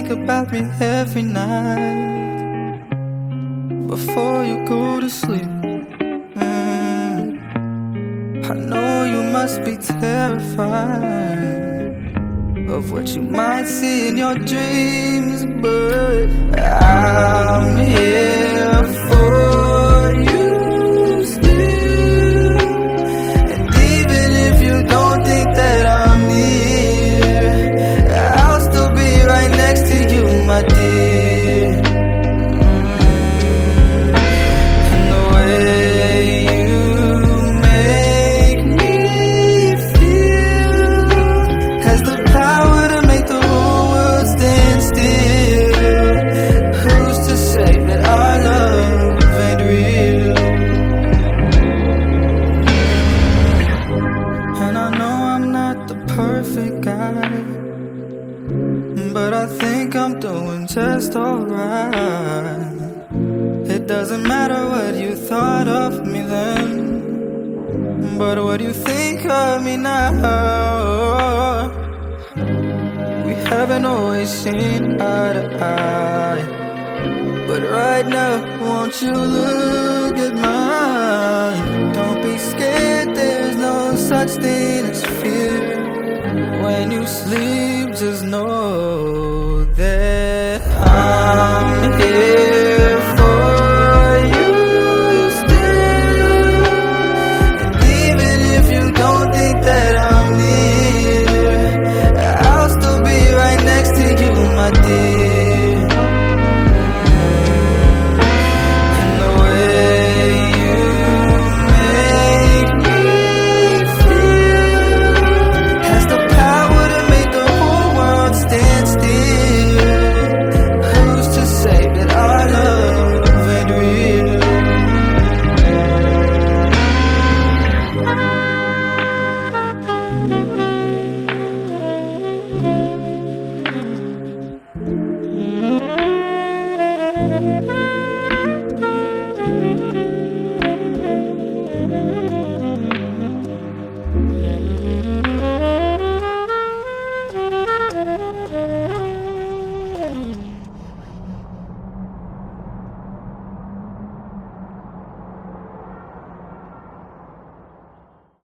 think about me every night before you go to sleep. Mm. I know you must be terrified of what you might see in your dreams, but I'm here but I think I'm doing just alright. It doesn't matter what you thought of me then, but what you think of me now. We haven't always seen eye to eye, but right now, won't you look sleep, just know that I'm here.